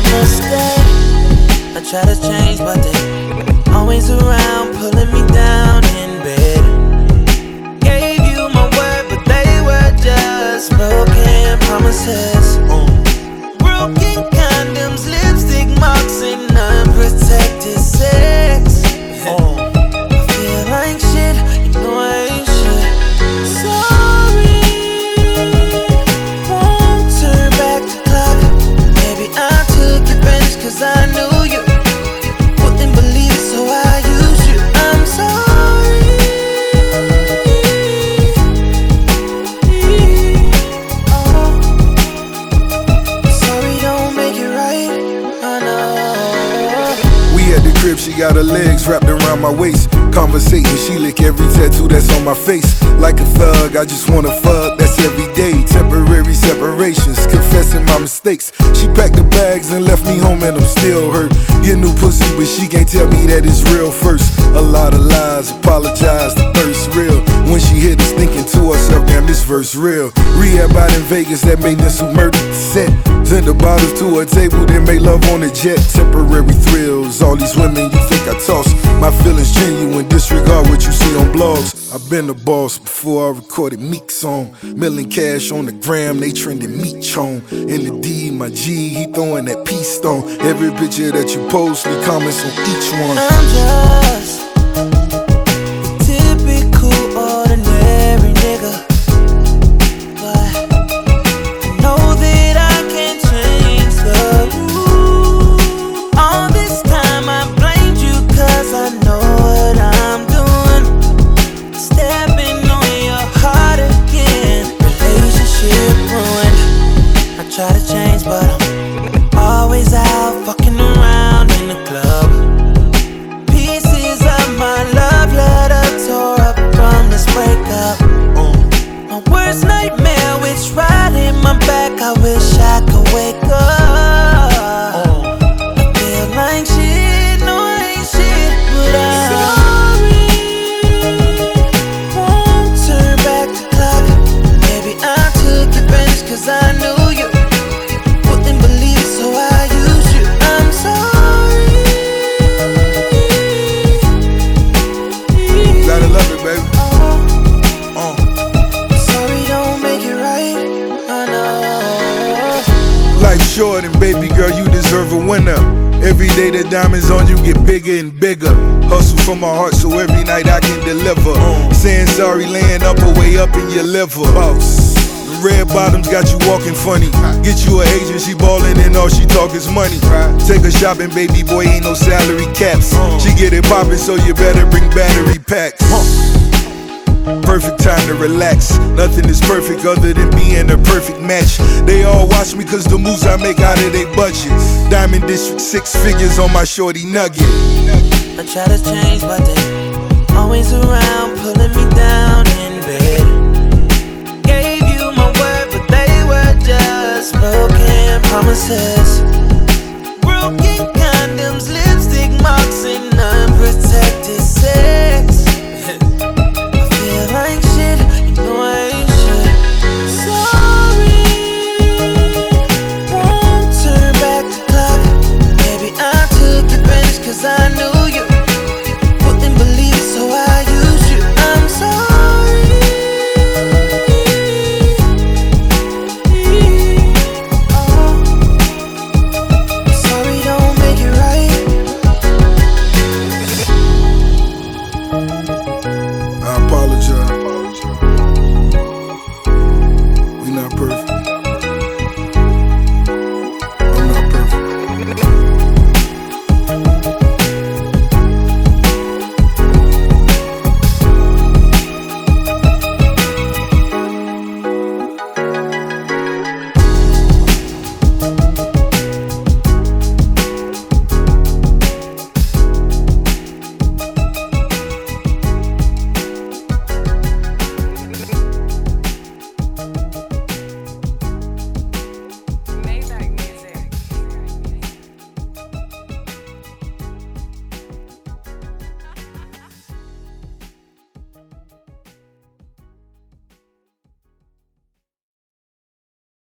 a mistake. I try to change, but they always around pulling me down. Got her legs wrapped around my waist. Conversating, she lick every tattoo that's on my face. Like a thug, I just wanna fuck, that's every day. Temporary separations, confessing my mistakes. She packed the bags and left me home, and I'm still hurt. Get new pussy, but she can't tell me that it's real first. A lot of lies, apologize, the thirst real. When she hit us, thinking to herself, damn, this verse real. Rehab out in Vegas, that made this who murdered set. Send the bottles to a table, then make love on a jet. Temporary thrills, all these women you think I toss. My feelings genuine, disregard what you see on blogs. I've been the boss before I recorded Meek song. Milling cash on the gram, they trending meat chone. In the D, my G, he throwing that peace stone. Every picture that you post, me comments on each one. I'm just my back. I wish and baby girl, you deserve a winner. Every day the diamonds on you get bigger and bigger. Hustle from my heart so every night I can deliver. Saying sorry, laying up or way up in your liver. Boss. Red bottoms got you walking funny. Get you a agent, she ballin' and all she talk is money. Take her shopping, baby boy, ain't no salary caps. She get it poppin', so you better bring battery packs. Perfect time to relax. Nothing is perfect other than being a perfect match. They all watch me cause the moves I make out of their budget. Diamond District, six figures on my shorty nugget. I try to change, but they always around, pulling me down in bed. Gave you my word, but they were just broken promises.